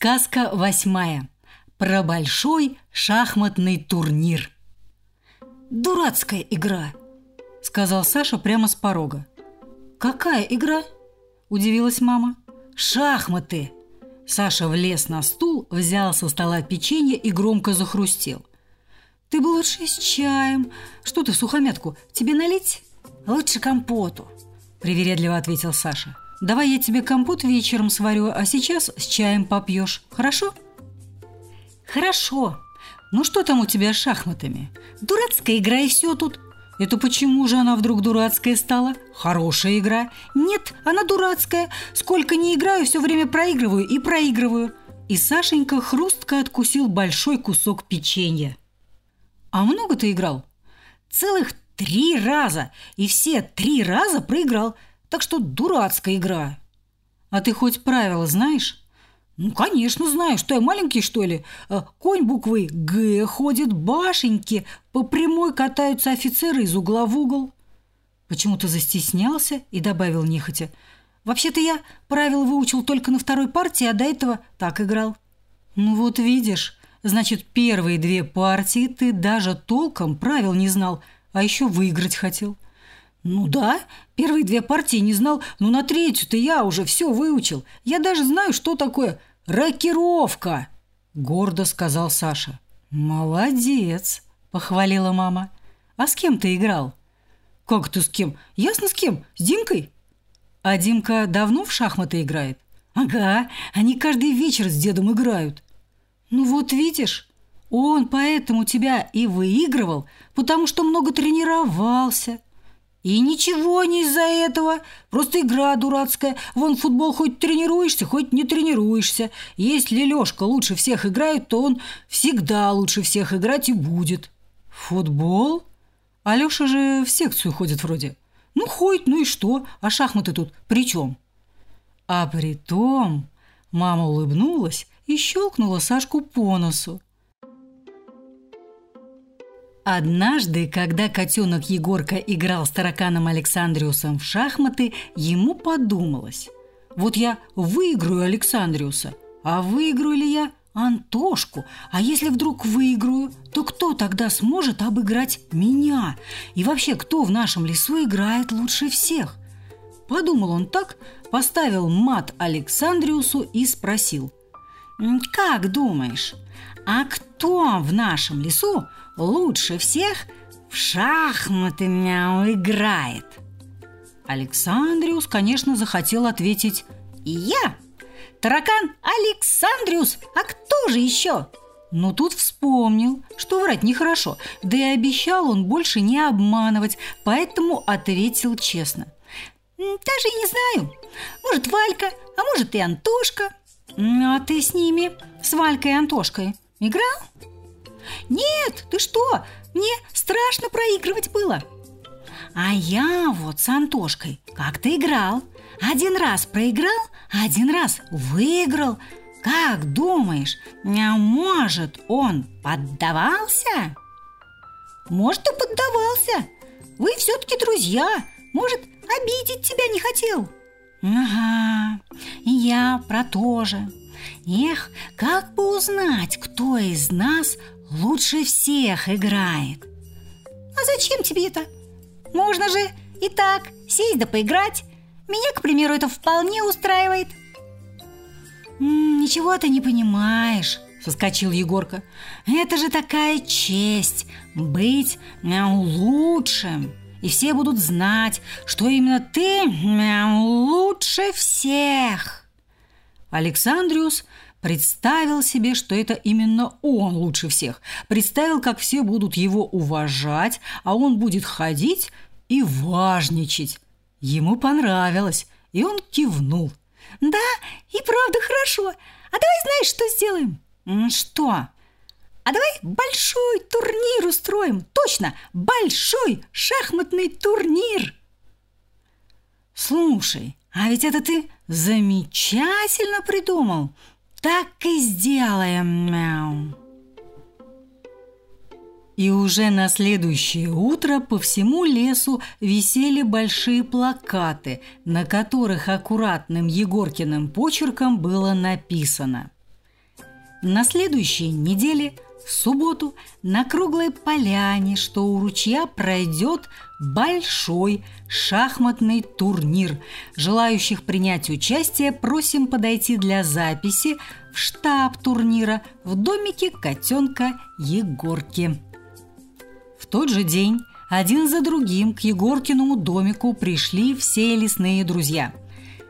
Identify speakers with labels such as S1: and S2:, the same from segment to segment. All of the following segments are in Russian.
S1: Сказка восьмая. Про большой шахматный турнир. «Дурацкая игра», — сказал Саша прямо с порога. «Какая игра?» – удивилась мама. «Шахматы!» Саша влез на стул, взял со стола печенье и громко захрустел. «Ты бы лучше с чаем. Что ты в сухомятку? Тебе налить?» «Лучше компоту», – привередливо ответил Саша. Давай я тебе компот вечером сварю, а сейчас с чаем попьешь. Хорошо? Хорошо. Ну что там у тебя с шахматами? Дурацкая игра и все тут. Это почему же она вдруг дурацкая стала? Хорошая игра. Нет, она дурацкая. Сколько не играю, все время проигрываю и проигрываю. И Сашенька хрустко откусил большой кусок печенья. А много ты играл? Целых три раза. И все три раза проиграл – так что дурацкая игра. А ты хоть правила знаешь? Ну, конечно, знаю. Что я маленький, что ли? Э, конь буквы «Г» ходит, башеньки. По прямой катаются офицеры из угла в угол. Почему-то застеснялся и добавил нехотя. Вообще-то я правила выучил только на второй партии, а до этого так играл. Ну вот видишь, значит, первые две партии ты даже толком правил не знал, а еще выиграть хотел. — «Ну да, первые две партии не знал, но на третью-то я уже все выучил. Я даже знаю, что такое рокировка!» – гордо сказал Саша. «Молодец!» – похвалила мама. «А с кем ты играл?» «Как ты с кем? Ясно с кем? С Димкой?» «А Димка давно в шахматы играет?» «Ага, они каждый вечер с дедом играют». «Ну вот видишь, он поэтому тебя и выигрывал, потому что много тренировался». И ничего не из-за этого. Просто игра дурацкая. Вон футбол хоть тренируешься, хоть не тренируешься. Если Лёшка лучше всех играет, то он всегда лучше всех играть и будет. Футбол? А Лёша же в секцию ходит вроде. Ну, ходит, ну и что? А шахматы тут при чем? А при том, мама улыбнулась и щелкнула Сашку по носу. Однажды, когда котенок Егорка играл с тараканом Александриусом в шахматы, ему подумалось. Вот я выиграю Александриуса, а выиграю ли я Антошку? А если вдруг выиграю, то кто тогда сможет обыграть меня? И вообще, кто в нашем лесу играет лучше всех? Подумал он так, поставил мат Александриусу и спросил. «Как думаешь, а кто в нашем лесу лучше всех в шахматы мяу играет. Александриус, конечно, захотел ответить «И я!» «Таракан Александриус! А кто же еще?» Но тут вспомнил, что врать нехорошо, да и обещал он больше не обманывать, поэтому ответил честно. «Даже и не знаю. Может, Валька, а может и Антошка. А ты с ними, с Валькой и Антошкой, играл?» «Нет, ты что? Мне страшно проигрывать было!» «А я вот с Антошкой как-то играл. Один раз проиграл, один раз выиграл. Как думаешь, а может, он поддавался?» «Может, и поддавался. Вы все-таки друзья. Может, обидеть тебя не хотел?» «Ага, и я про то же. Эх, как бы узнать, кто из нас лучше всех играет. А зачем тебе это? Можно же и так сесть да поиграть. Меня, к примеру, это вполне устраивает. «Ничего ты не понимаешь», — соскочил Егорка. «Это же такая честь быть мяу, лучшим, и все будут знать, что именно ты лучше всех». Александриус Представил себе, что это именно он лучше всех. Представил, как все будут его уважать, а он будет ходить и важничать. Ему понравилось, и он кивнул. «Да, и правда хорошо. А давай знаешь, что сделаем?» «Что?» «А давай большой турнир устроим. Точно, большой шахматный турнир!» «Слушай, а ведь это ты замечательно придумал!» Так и сделаем, мяу. И уже на следующее утро по всему лесу висели большие плакаты, на которых аккуратным Егоркиным почерком было написано На следующей неделе, в субботу, на круглой поляне, что у ручья пройдет большой шахматный турнир. Желающих принять участие просим подойти для записи в штаб турнира в домике котенка Егорки. В тот же день один за другим к Егоркиному домику пришли все лесные друзья.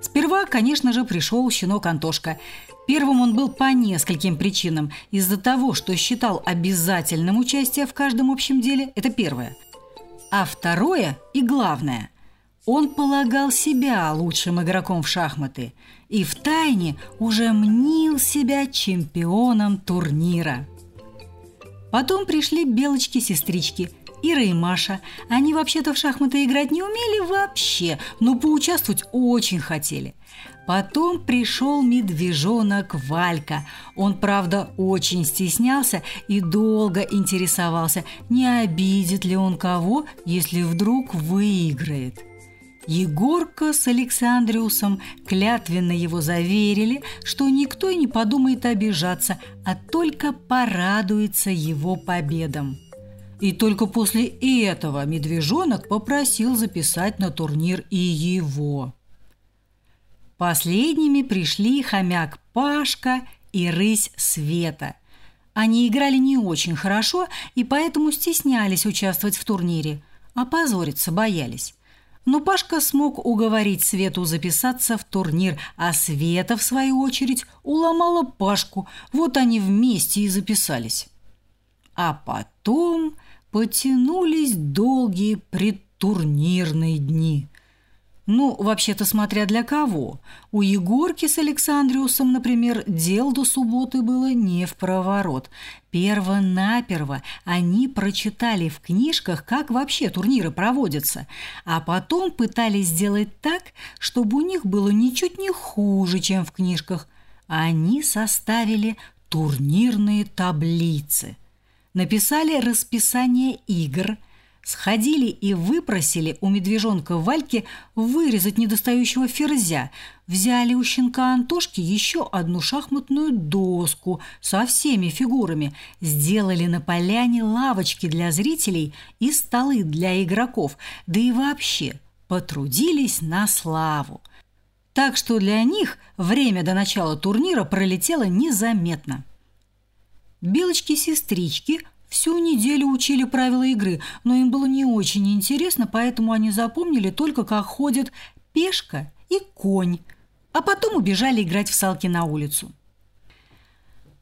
S1: Сперва, конечно же, пришел щенок Антошка – Первым он был по нескольким причинам. Из-за того, что считал обязательным участие в каждом общем деле, это первое. А второе и главное, он полагал себя лучшим игроком в шахматы и в тайне уже мнил себя чемпионом турнира. Потом пришли белочки-сестрички – Ира и Маша. Они вообще-то в шахматы играть не умели вообще, но поучаствовать очень хотели. Потом пришел медвежонок Валька. Он, правда, очень стеснялся и долго интересовался, не обидит ли он кого, если вдруг выиграет. Егорка с Александриусом клятвенно его заверили, что никто и не подумает обижаться, а только порадуется его победам. И только после этого медвежонок попросил записать на турнир и его. Последними пришли хомяк Пашка и рысь Света. Они играли не очень хорошо и поэтому стеснялись участвовать в турнире. Опозориться боялись. Но Пашка смог уговорить Свету записаться в турнир, а Света, в свою очередь, уломала Пашку. Вот они вместе и записались. А потом потянулись долгие предтурнирные дни. Ну, вообще-то, смотря для кого. У Егорки с Александриусом, например, дел до субботы было не в проворот. Перво-наперво они прочитали в книжках, как вообще турниры проводятся, а потом пытались сделать так, чтобы у них было ничуть не хуже, чем в книжках. Они составили турнирные таблицы. Написали расписание игр – Сходили и выпросили у медвежонка Вальки вырезать недостающего ферзя. Взяли у щенка Антошки еще одну шахматную доску со всеми фигурами. Сделали на поляне лавочки для зрителей и столы для игроков. Да и вообще потрудились на славу. Так что для них время до начала турнира пролетело незаметно. Белочки-сестрички – Всю неделю учили правила игры, но им было не очень интересно, поэтому они запомнили только, как ходят пешка и конь, а потом убежали играть в салки на улицу.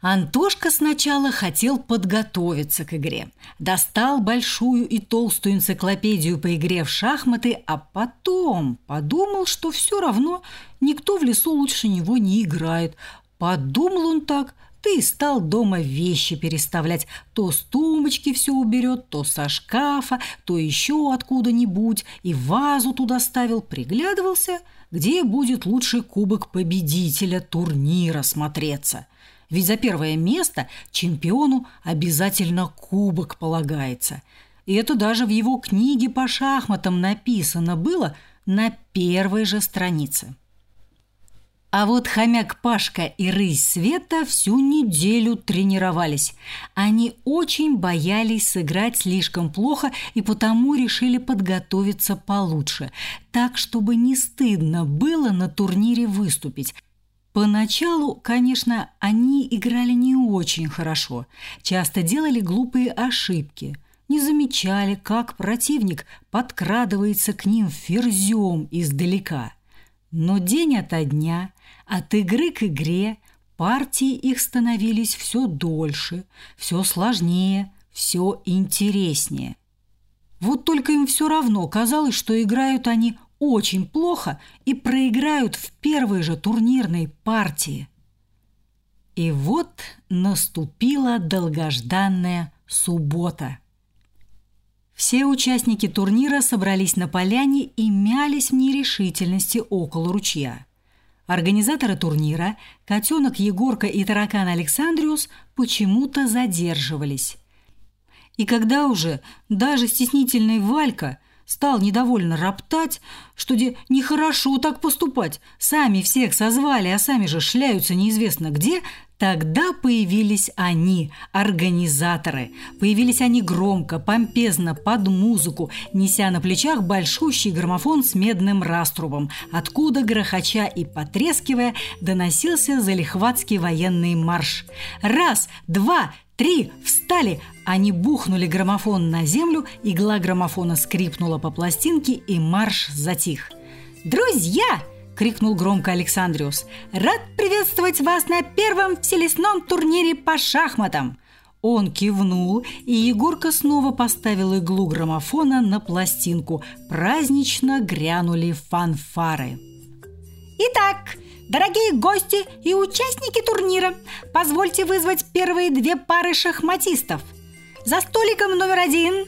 S1: Антошка сначала хотел подготовиться к игре. Достал большую и толстую энциклопедию по игре в шахматы, а потом подумал, что все равно никто в лесу лучше него не играет. Подумал он так, ты стал дома вещи переставлять. То с тумбочки все уберет, то со шкафа, то еще откуда-нибудь. И вазу туда ставил, приглядывался, где будет лучший кубок победителя турнира смотреться. Ведь за первое место чемпиону обязательно кубок полагается. И это даже в его книге по шахматам написано было на первой же странице. А вот хомяк Пашка и рысь Света всю неделю тренировались. Они очень боялись сыграть слишком плохо и потому решили подготовиться получше, так, чтобы не стыдно было на турнире выступить. Поначалу, конечно, они играли не очень хорошо, часто делали глупые ошибки – не замечали, как противник подкрадывается к ним ферзем издалека. Но день ото дня от игры к игре партии их становились все дольше, все сложнее, все интереснее. Вот только им все равно казалось, что играют они очень плохо и проиграют в первой же турнирной партии. И вот наступила долгожданная суббота. Все участники турнира собрались на поляне и мялись в нерешительности около ручья. Организаторы турнира, котенок Егорка и таракан Александриус, почему-то задерживались. И когда уже даже стеснительный Валька стал недовольно роптать, что где нехорошо так поступать, сами всех созвали, а сами же шляются неизвестно где, Тогда появились они, организаторы. Появились они громко, помпезно, под музыку, неся на плечах большущий граммофон с медным раструбом, откуда, грохоча и потрескивая, доносился залихватский военный марш. Раз, два, три, встали! Они бухнули граммофон на землю, игла граммофона скрипнула по пластинке, и марш затих. «Друзья!» – крикнул громко Александриус. «Рад приветствовать вас на первом вселесном турнире по шахматам!» Он кивнул, и Егорка снова поставил иглу граммофона на пластинку. Празднично грянули фанфары. «Итак, дорогие гости и участники турнира, позвольте вызвать первые две пары шахматистов. За столиком номер один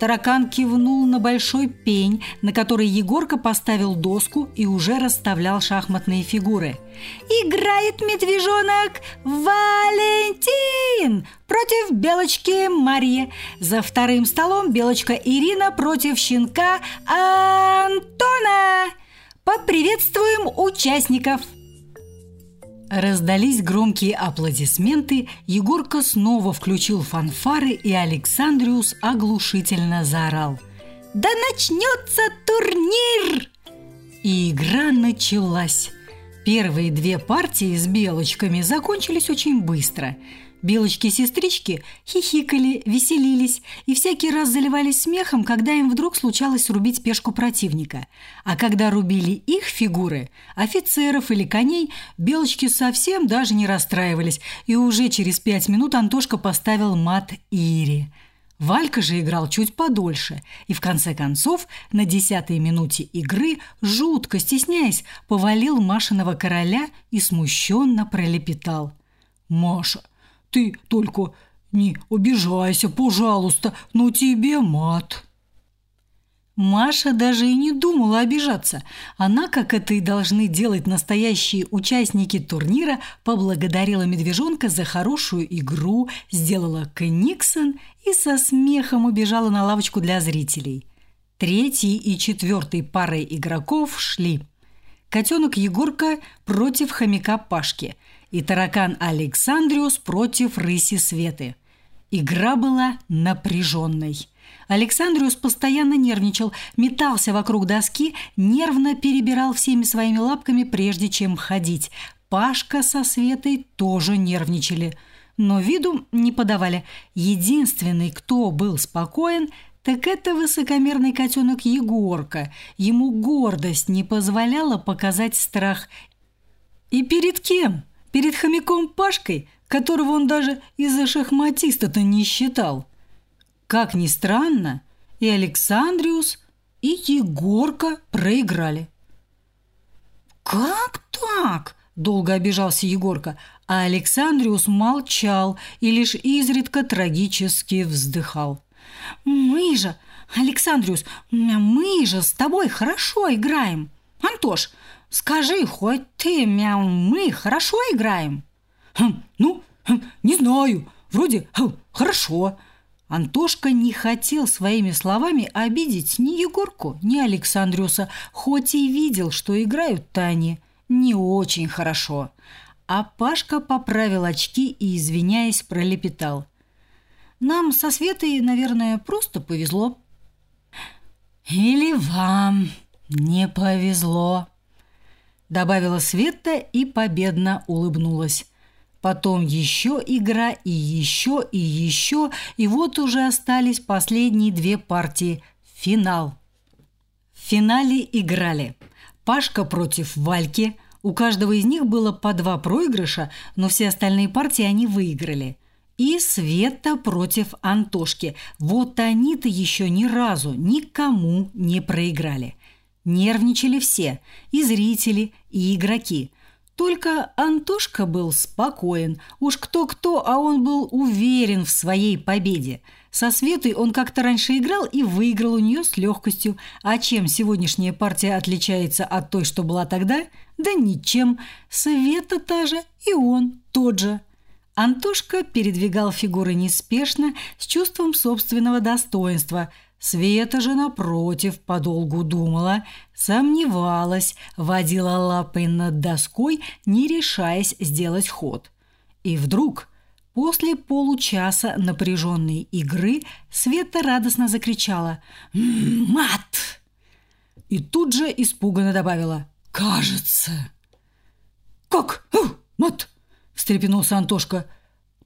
S1: Таракан кивнул на большой пень, на который Егорка поставил доску и уже расставлял шахматные фигуры. «Играет медвежонок Валентин против белочки Мария. За вторым столом белочка Ирина против щенка Антона. Поприветствуем участников!» Раздались громкие аплодисменты, Егорка снова включил фанфары, и Александриус оглушительно заорал. «Да начнется турнир!» И игра началась. Первые две партии с белочками закончились очень быстро – Белочки-сестрички хихикали, веселились и всякий раз заливались смехом, когда им вдруг случалось рубить пешку противника. А когда рубили их фигуры, офицеров или коней, белочки совсем даже не расстраивались, и уже через пять минут Антошка поставил мат Ире. Валька же играл чуть подольше, и в конце концов, на десятой минуте игры, жутко стесняясь, повалил Машиного короля и смущенно пролепетал. «Маша, ты только не обижайся, пожалуйста, но тебе мат». Маша даже и не думала обижаться. Она, как это и должны делать настоящие участники турнира, поблагодарила медвежонка за хорошую игру, сделала книксон и со смехом убежала на лавочку для зрителей. Третьей и четвертой парой игроков шли. Котенок Егорка против хомяка Пашки – и таракан Александриус против рыси Светы. Игра была напряженной. Александриус постоянно нервничал, метался вокруг доски, нервно перебирал всеми своими лапками, прежде чем ходить. Пашка со Светой тоже нервничали, но виду не подавали. Единственный, кто был спокоен, так это высокомерный котенок Егорка. Ему гордость не позволяла показать страх. И перед кем? Перед хомяком Пашкой, которого он даже из-за шахматиста-то не считал. Как ни странно, и Александриус, и Егорка проиграли. «Как так?» – долго обижался Егорка, а Александриус молчал и лишь изредка трагически вздыхал. «Мы же, Александриус, мы же с тобой хорошо играем. Антош, Скажи, хоть ты, мяу, мы хорошо играем?» хм, «Ну, хм, не знаю. Вроде хм, хорошо». Антошка не хотел своими словами обидеть ни Егорку, ни Александрюса, хоть и видел, что играют-то не очень хорошо. А Пашка поправил очки и, извиняясь, пролепетал. «Нам со Светой, наверное, просто повезло». «Или вам не повезло», добавила Света и победно улыбнулась. Потом еще игра и еще и еще, и вот уже остались последние две партии. Финал. В финале играли Пашка против Вальки. У каждого из них было по два проигрыша, но все остальные партии они выиграли. И Света против Антошки. Вот они-то еще ни разу никому не проиграли. Нервничали все – и зрители, и игроки. Только Антошка был спокоен. Уж кто-кто, а он был уверен в своей победе. Со Светой он как-то раньше играл и выиграл у нее с легкостью. А чем сегодняшняя партия отличается от той, что была тогда? Да ничем. Света та же, и он тот же. Антошка передвигал фигуры неспешно, с чувством собственного достоинства – Света же, напротив, подолгу думала, сомневалась, водила лапой над доской, не решаясь сделать ход. И вдруг, после получаса напряженной игры, Света радостно закричала «Мат!» И тут же испуганно добавила «Кажется». «Как? Ау, мат!» – встрепенулся Антошка.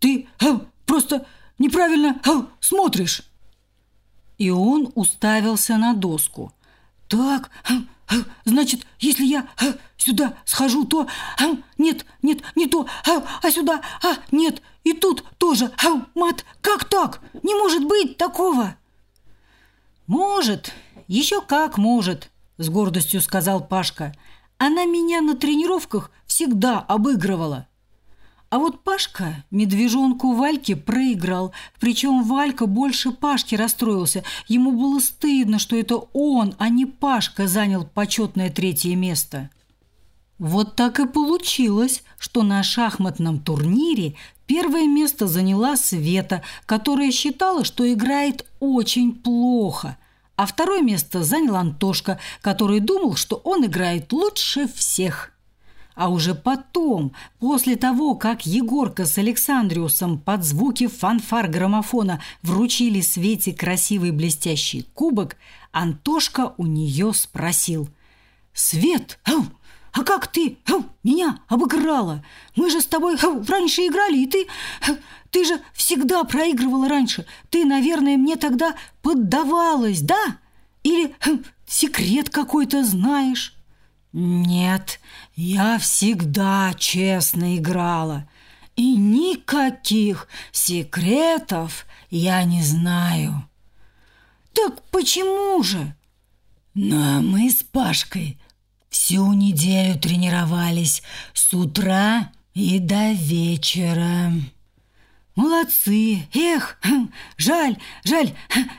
S1: «Ты ау, просто неправильно ау, смотришь!» И он уставился на доску. «Так, ау, ау, значит, если я ау, сюда схожу, то... Нет, нет, не то, а сюда, а, нет, и тут тоже, мат, как так? Не может быть такого!» «Может, еще как может», – с гордостью сказал Пашка. «Она меня на тренировках всегда обыгрывала». А вот Пашка медвежонку Вальке проиграл. Причем Валька больше Пашки расстроился. Ему было стыдно, что это он, а не Пашка занял почетное третье место. Вот так и получилось, что на шахматном турнире первое место заняла Света, которая считала, что играет очень плохо – а второе место занял Антошка, который думал, что он играет лучше всех. А уже потом, после того, как Егорка с Александриусом под звуки фанфар граммофона вручили Свете красивый блестящий кубок, Антошка у нее спросил. «Свет, а как ты меня обыграла? Мы же с тобой раньше играли, и ты... Ты же всегда проигрывала раньше. Ты, наверное, мне тогда поддавалась, да? Или секрет какой-то знаешь?» «Нет, я всегда честно играла, и никаких секретов я не знаю». «Так почему же?» «Но мы с Пашкой всю неделю тренировались с утра и до вечера». «Молодцы! Эх, жаль, жаль,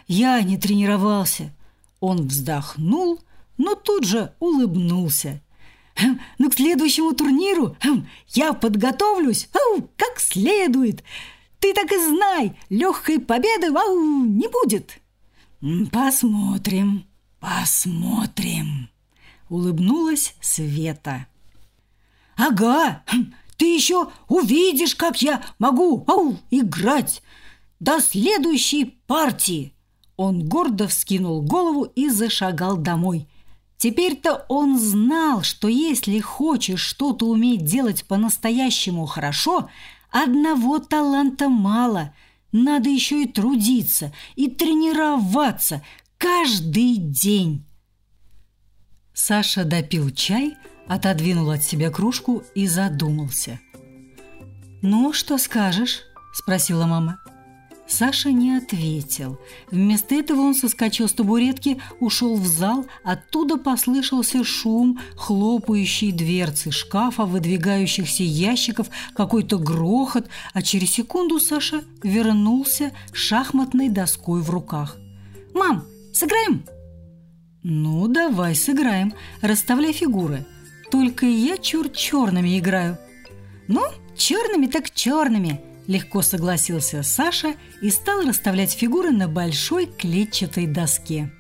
S1: я не тренировался!» Он вздохнул но тут же улыбнулся. «Хм, «Ну, к следующему турниру хм, я подготовлюсь ау, как следует. Ты так и знай, легкой победы не будет». «Посмотрим, посмотрим», — улыбнулась Света. «Ага, хм, ты еще увидишь, как я могу ау, играть до следующей партии!» Он гордо вскинул голову и зашагал домой. Теперь-то он знал, что если хочешь что-то уметь делать по-настоящему хорошо, одного таланта мало. Надо еще и трудиться, и тренироваться каждый день. Саша допил чай, отодвинул от себя кружку и задумался. «Ну, что скажешь?» – спросила мама. Саша не ответил. Вместо этого он соскочил с табуретки, ушел в зал, оттуда послышался шум хлопающей дверцы шкафа, выдвигающихся ящиков, какой-то грохот, а через секунду Саша вернулся шахматной доской в руках. «Мам, сыграем?» «Ну, давай сыграем. Расставляй фигуры. Только я чур черными играю». «Ну, черными так черными», Легко согласился Саша и стал расставлять фигуры на большой клетчатой доске.